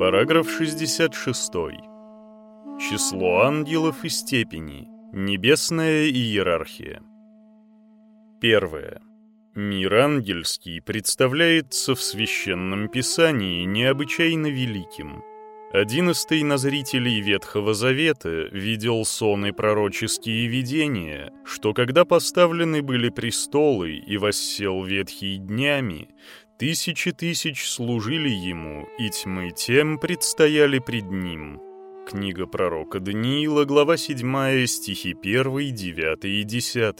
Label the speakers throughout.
Speaker 1: Параграф 66. Число ангелов и степени. Небесная иерархия. Первое. Мир ангельский представляется в Священном Писании необычайно великим. Один из тайнозрителей Ветхого Завета видел сон и пророческие видения, что когда поставлены были престолы и воссел ветхий днями, Тысячи тысяч служили ему, и тьмы тем предстояли пред ним. Книга пророка Даниила, глава 7, стихи 1, 9 и 10.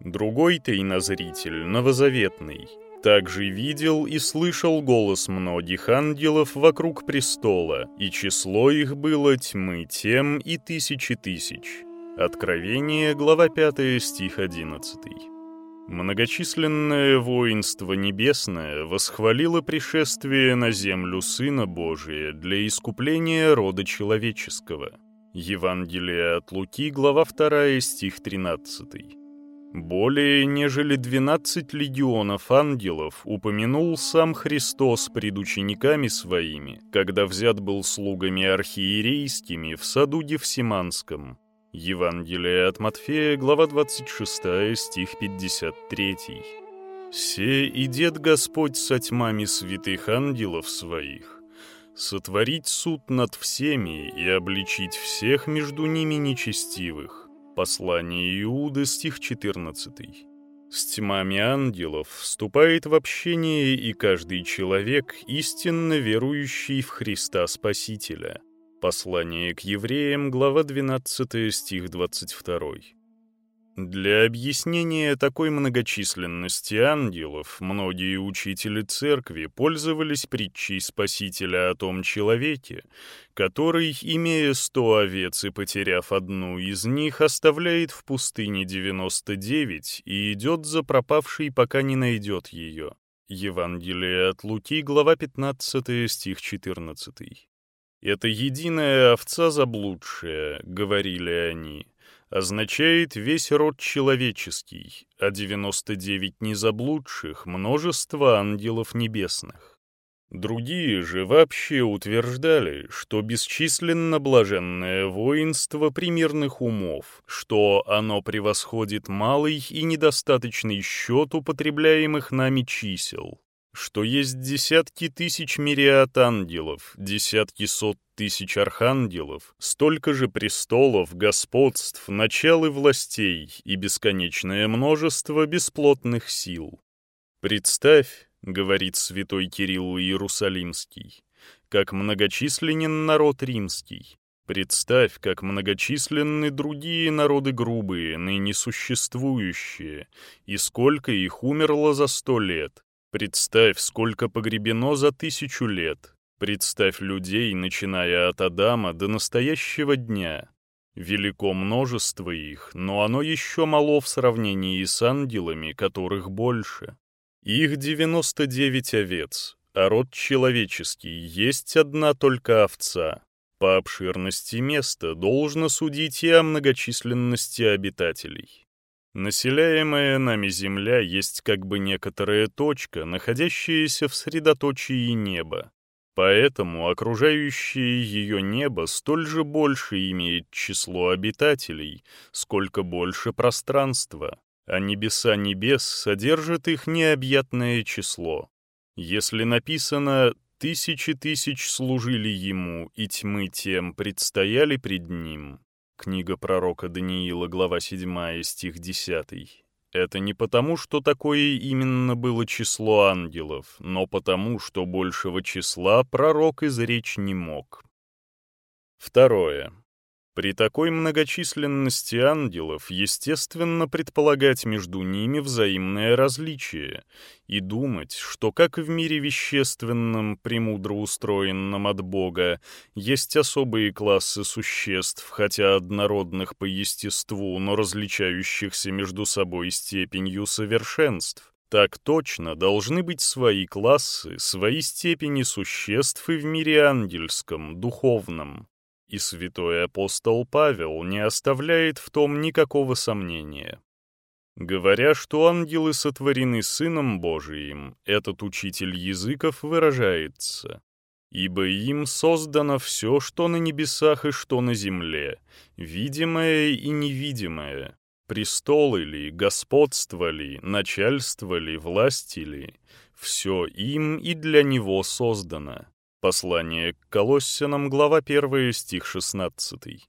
Speaker 1: Другой тайнозритель, новозаветный, также видел и слышал голос многих ангелов вокруг престола, и число их было тьмы тем и тысячи тысяч. Откровение, глава 5, стих 11. Многочисленное воинство небесное восхвалило пришествие на землю Сына Божия для искупления рода человеческого. Евангелие от Луки, глава 2, стих 13. Более нежели 12 легионов ангелов упомянул сам Христос пред учениками своими, когда взят был слугами архиерейскими в саду Гефсиманском, Евангелие от Матфея, глава 26, стих 53. «Се идет Господь со тьмами святых ангелов своих, сотворить суд над всеми и обличить всех между ними нечестивых». Послание Иуды, стих 14. С тьмами ангелов вступает в общение и каждый человек, истинно верующий в Христа Спасителя – Послание к евреям, глава 12, стих 22. Для объяснения такой многочисленности ангелов многие учители церкви пользовались притчей Спасителя о том человеке, который, имея сто овец и потеряв одну из них, оставляет в пустыне 99 и идет за пропавшей, пока не найдет ее. Евангелие от Луки, глава 15, стих 14. «Это единая овца заблудшая», — говорили они, — означает весь род человеческий, а 99 незаблудших — множество ангелов небесных. Другие же вообще утверждали, что бесчисленно блаженное воинство примерных умов, что оно превосходит малый и недостаточный счет употребляемых нами чисел, что есть десятки тысяч мириад ангелов, десятки сот тысяч архангелов, столько же престолов, господств, начал и властей и бесконечное множество бесплотных сил. «Представь», — говорит святой Кирилл Иерусалимский, «как многочисленен народ римский, Представь, как многочисленны другие народы грубые, ныне существующие, и сколько их умерло за сто лет, Представь, сколько погребено за тысячу лет. Представь людей, начиная от Адама до настоящего дня. Велико множество их, но оно еще мало в сравнении с ангелами, которых больше. Их 99 овец, а род человеческий есть одна только овца. По обширности места должно судить и о многочисленности обитателей. Населяемая нами Земля есть как бы некоторая точка, находящаяся в средоточии неба. Поэтому окружающее ее небо столь же больше имеет число обитателей, сколько больше пространства, а небеса небес содержат их необъятное число. Если написано «тысячи тысяч служили ему, и тьмы тем предстояли пред ним», Книга пророка Даниила, глава 7, стих 10. Это не потому, что такое именно было число ангелов, но потому, что большего числа пророк изречь не мог. Второе. При такой многочисленности ангелов естественно предполагать между ними взаимное различие и думать, что как в мире вещественном, премудро устроенном от Бога, есть особые классы существ, хотя однородных по естеству, но различающихся между собой степенью совершенств, так точно должны быть свои классы, свои степени существ и в мире ангельском, духовном. И святой апостол Павел не оставляет в том никакого сомнения. Говоря, что ангелы сотворены Сыном Божиим, этот учитель языков выражается ибо им создано все, что на небесах и что на земле, видимое и невидимое, престолы ли, господство ли, начальство ли, власти ли, все им и для него создано. Послание к Колоссянам, глава 1, стих 16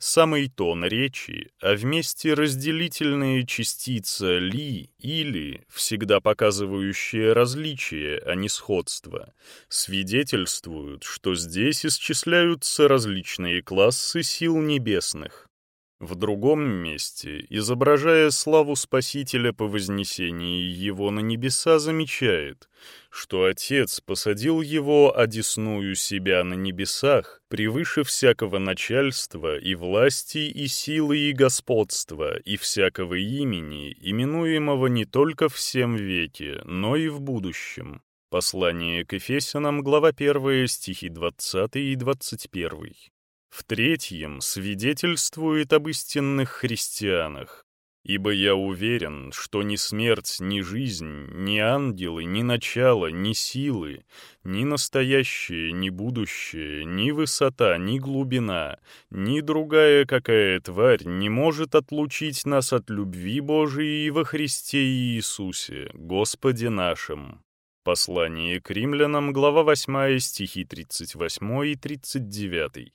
Speaker 1: самый тон речи, а вместе разделительная частица «ли» или, всегда показывающая различие, а не сходство, свидетельствуют, что здесь исчисляются различные классы сил небесных. В другом месте, изображая славу Спасителя по вознесении его на небеса, замечает, что Отец посадил его одесную себя на небесах, превыше всякого начальства и власти и силы и господства и всякого имени, именуемого не только в всем веке, но и в будущем. Послание к Ефесянам, глава 1, стихи 20 и 21. В-третьем, свидетельствует об истинных христианах. Ибо я уверен, что ни смерть, ни жизнь, ни ангелы, ни начало, ни силы, ни настоящее, ни будущее, ни высота, ни глубина, ни другая какая тварь не может отлучить нас от любви Божией во Христе Иисусе, Господе нашим. Послание к римлянам, глава 8, стихи 38 и 39.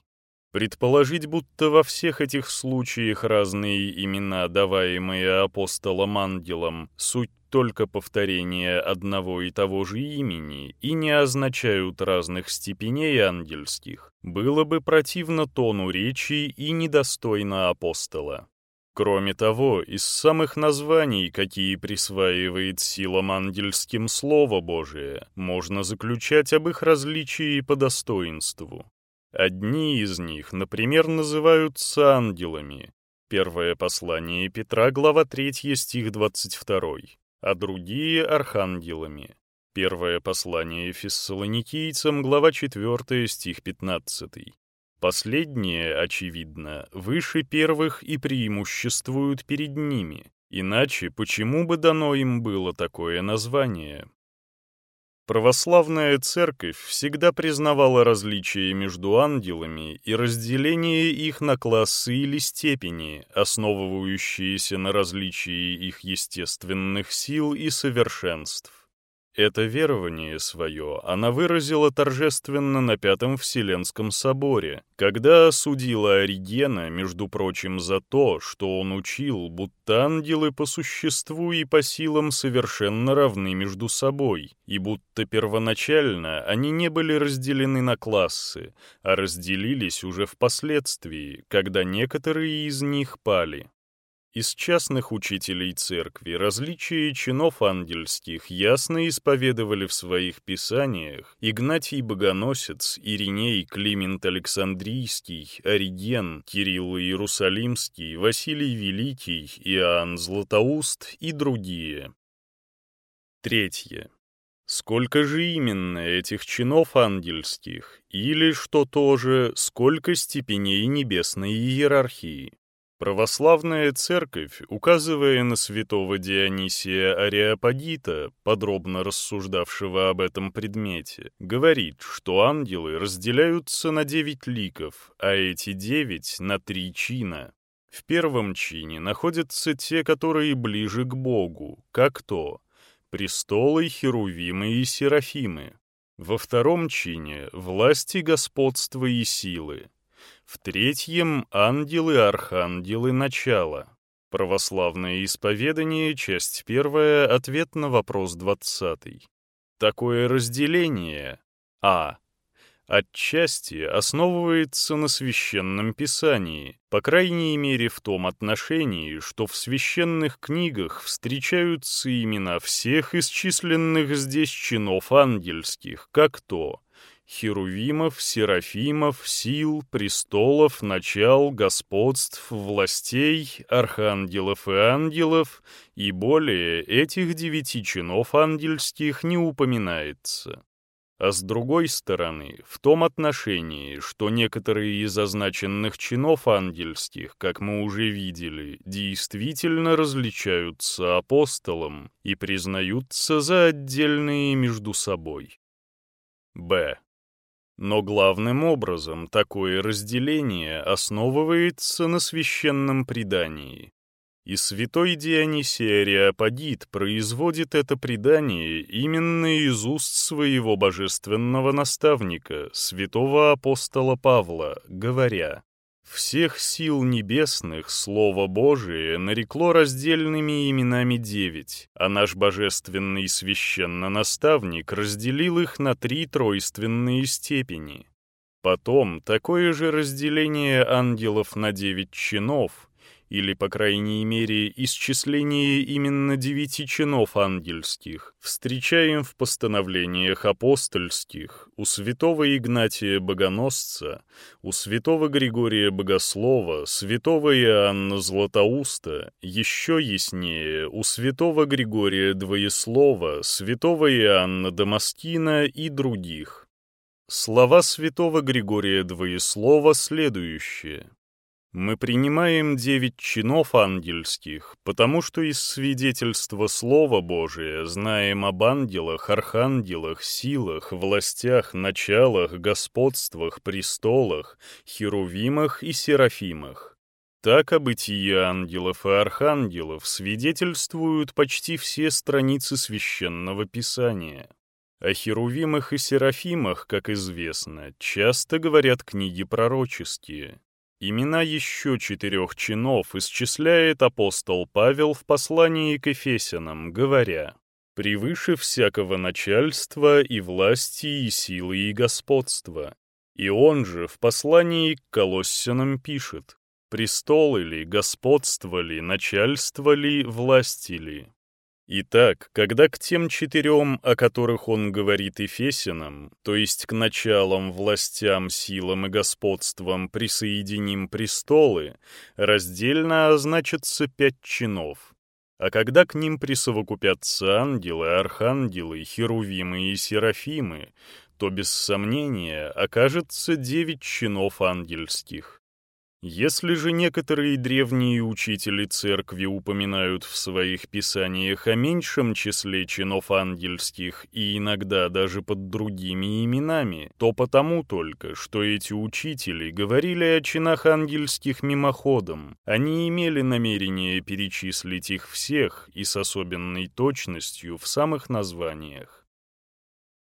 Speaker 1: Предположить, будто во всех этих случаях разные имена, даваемые апостолом ангелом, суть только повторение одного и того же имени и не означают разных степеней ангельских, было бы противно тону речи и недостойно апостола. Кроме того, из самых названий, какие присваивает силам ангельским Слово Божие, можно заключать об их различии по достоинству. Одни из них, например, называются ангелами. Первое послание Петра, глава 3, стих 22, а другие — архангелами. Первое послание фессалоникийцам, глава 4, стих 15. Последние, очевидно, выше первых и преимуществуют перед ними. Иначе почему бы дано им было такое название? Православная церковь всегда признавала различия между ангелами и разделение их на классы или степени, основывающиеся на различии их естественных сил и совершенств. Это верование свое она выразила торжественно на Пятом Вселенском соборе, когда осудила Оригена, между прочим, за то, что он учил, будто ангелы по существу и по силам совершенно равны между собой, и будто первоначально они не были разделены на классы, а разделились уже впоследствии, когда некоторые из них пали. Из частных учителей церкви различия чинов ангельских ясно исповедовали в своих писаниях Игнатий Богоносец, Ириней, Климент Александрийский, Ориген, Кирилл Иерусалимский, Василий Великий, Иоанн Златоуст и другие. Третье. Сколько же именно этих чинов ангельских, или, что тоже, сколько степеней небесной иерархии? Православная церковь, указывая на святого Дионисия Ариапагита, подробно рассуждавшего об этом предмете, говорит, что ангелы разделяются на девять ликов, а эти девять — на три чина. В первом чине находятся те, которые ближе к Богу, как то престолы, херувимы и серафимы. Во втором чине — власти, господства и силы. В третьем — ангелы, архангелы, начало. Православное исповедание, часть первая, ответ на вопрос двадцатый. Такое разделение А. Отчасти основывается на священном писании, по крайней мере в том отношении, что в священных книгах встречаются имена всех исчисленных здесь чинов ангельских, как то херувимов, серафимов, сил, престолов, начал, господств, властей, архангелов и ангелов, и более этих девяти чинов ангельских не упоминается. А с другой стороны, в том отношении, что некоторые из означенных чинов ангельских, как мы уже видели, действительно различаются апостолом и признаются за отдельные между собой. Б. Но главным образом такое разделение основывается на священном предании. И святой Дионисий Ариапагит производит это предание именно из уст своего божественного наставника, святого апостола Павла, говоря «Всех сил небесных Слово Божие нарекло раздельными именами девять, а наш божественный священно-наставник разделил их на три тройственные степени». Потом такое же разделение ангелов на девять чинов или, по крайней мере, исчисление именно девяти чинов ангельских, встречаем в постановлениях апостольских у святого Игнатия Богоносца, у святого Григория Богослова, святого Иоанна Златоуста, еще яснее у святого Григория Двоеслова, святого Иоанна Дамаскина и других. Слова святого Григория Двоеслова следующие. Мы принимаем девять чинов ангельских, потому что из свидетельства Слова Божия знаем об ангелах, архангелах, силах, властях, началах, господствах, престолах, херувимах и серафимах. Так о бытии ангелов и архангелов свидетельствуют почти все страницы Священного Писания. О херувимах и серафимах, как известно, часто говорят книги пророческие. Имена еще четырех чинов исчисляет апостол Павел в послании к Ефесянам, говоря, «Превыше всякого начальства и власти и силы и господства». И он же в послании к Колоссянам пишет, «Престол ли, господство ли, начальство ли, власти ли». Итак, когда к тем четырем, о которых он говорит Ефесянам, то есть к началам, властям, силам и господствам присоединим престолы, раздельно означатся пять чинов. А когда к ним присовокупятся ангелы, архангелы, херувимы и серафимы, то без сомнения окажется девять чинов ангельских. Если же некоторые древние учители церкви упоминают в своих писаниях о меньшем числе чинов ангельских и иногда даже под другими именами, то потому только, что эти учители говорили о чинах ангельских мимоходом, они имели намерение перечислить их всех и с особенной точностью в самых названиях.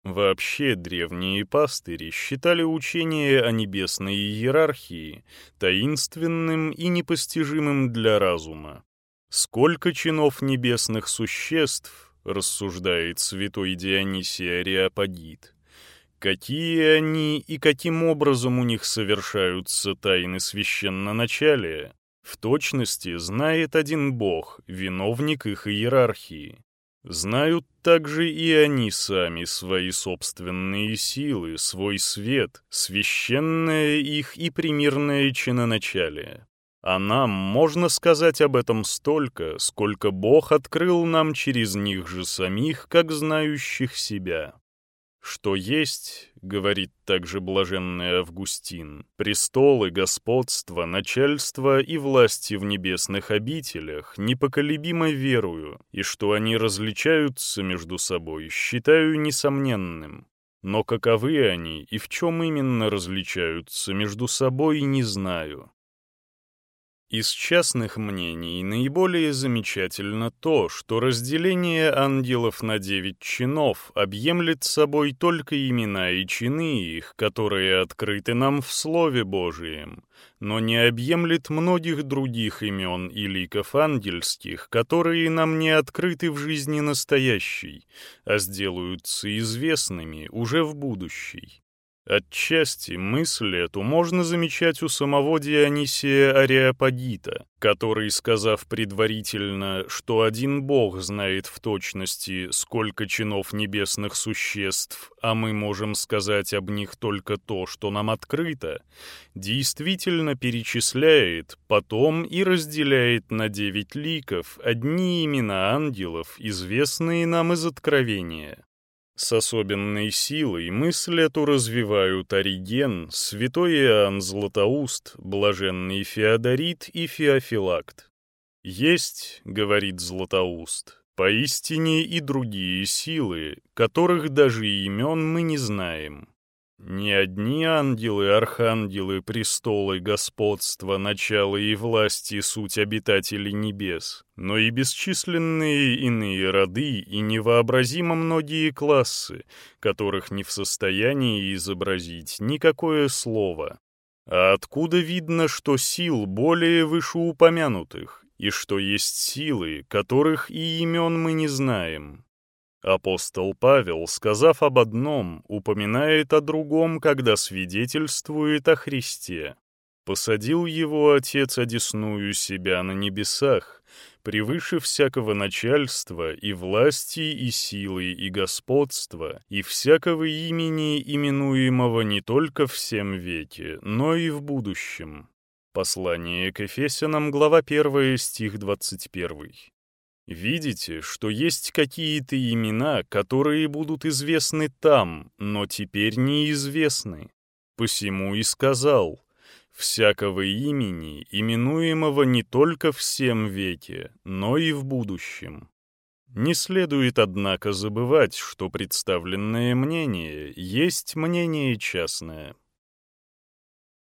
Speaker 1: Вообще древние пастыри считали учение о небесной иерархии таинственным и непостижимым для разума. Сколько чинов небесных существ, рассуждает святой Дионисий Ариапагит, какие они и каким образом у них совершаются тайны священноначалия, в точности знает один Бог, виновник их иерархии. Знают также и они сами свои собственные силы, свой свет, священное их и примирное чиноначалие. А нам можно сказать об этом столько, сколько Бог открыл нам через них же самих, как знающих себя. Что есть, говорит также блаженный Августин, престолы, господство, начальство и власти в небесных обителях непоколебимо верую, и что они различаются между собой, считаю несомненным. Но каковы они и в чем именно различаются между собой, не знаю. Из частных мнений наиболее замечательно то, что разделение ангелов на девять чинов объемлет собой только имена и чины их, которые открыты нам в Слове Божием, но не объемлет многих других имен и ликов ангельских, которые нам не открыты в жизни настоящей, а сделаются известными уже в будущей. Отчасти мысль эту можно замечать у самого Дионисия Ариапагита, который, сказав предварительно, что один Бог знает в точности, сколько чинов небесных существ, а мы можем сказать об них только то, что нам открыто, действительно перечисляет, потом и разделяет на девять ликов одни имена ангелов, известные нам из Откровения. С особенной силой мысль эту развивают Ориген, святой Иоанн Златоуст, блаженный Феодорит и Феофилакт. «Есть, — говорит Златоуст, — поистине и другие силы, которых даже имен мы не знаем. Не одни ангелы, архангелы, престолы, господства, начало и власти суть обитателей небес, но и бесчисленные иные роды и невообразимо многие классы, которых не в состоянии изобразить никакое слово. А откуда видно, что сил более вышеупомянутых, и что есть силы, которых и имен мы не знаем? Апостол Павел, сказав об одном, упоминает о другом, когда свидетельствует о Христе. «Посадил его Отец одесную себя на небесах, превыше всякого начальства и власти и силы и господства, и всякого имени, именуемого не только в всем веке, но и в будущем». Послание к Ефесянам, глава 1, стих 21. Видите, что есть какие-то имена, которые будут известны там, но теперь неизвестны. Посему и сказал, всякого имени, именуемого не только в всем веке, но и в будущем. Не следует, однако, забывать, что представленное мнение есть мнение частное.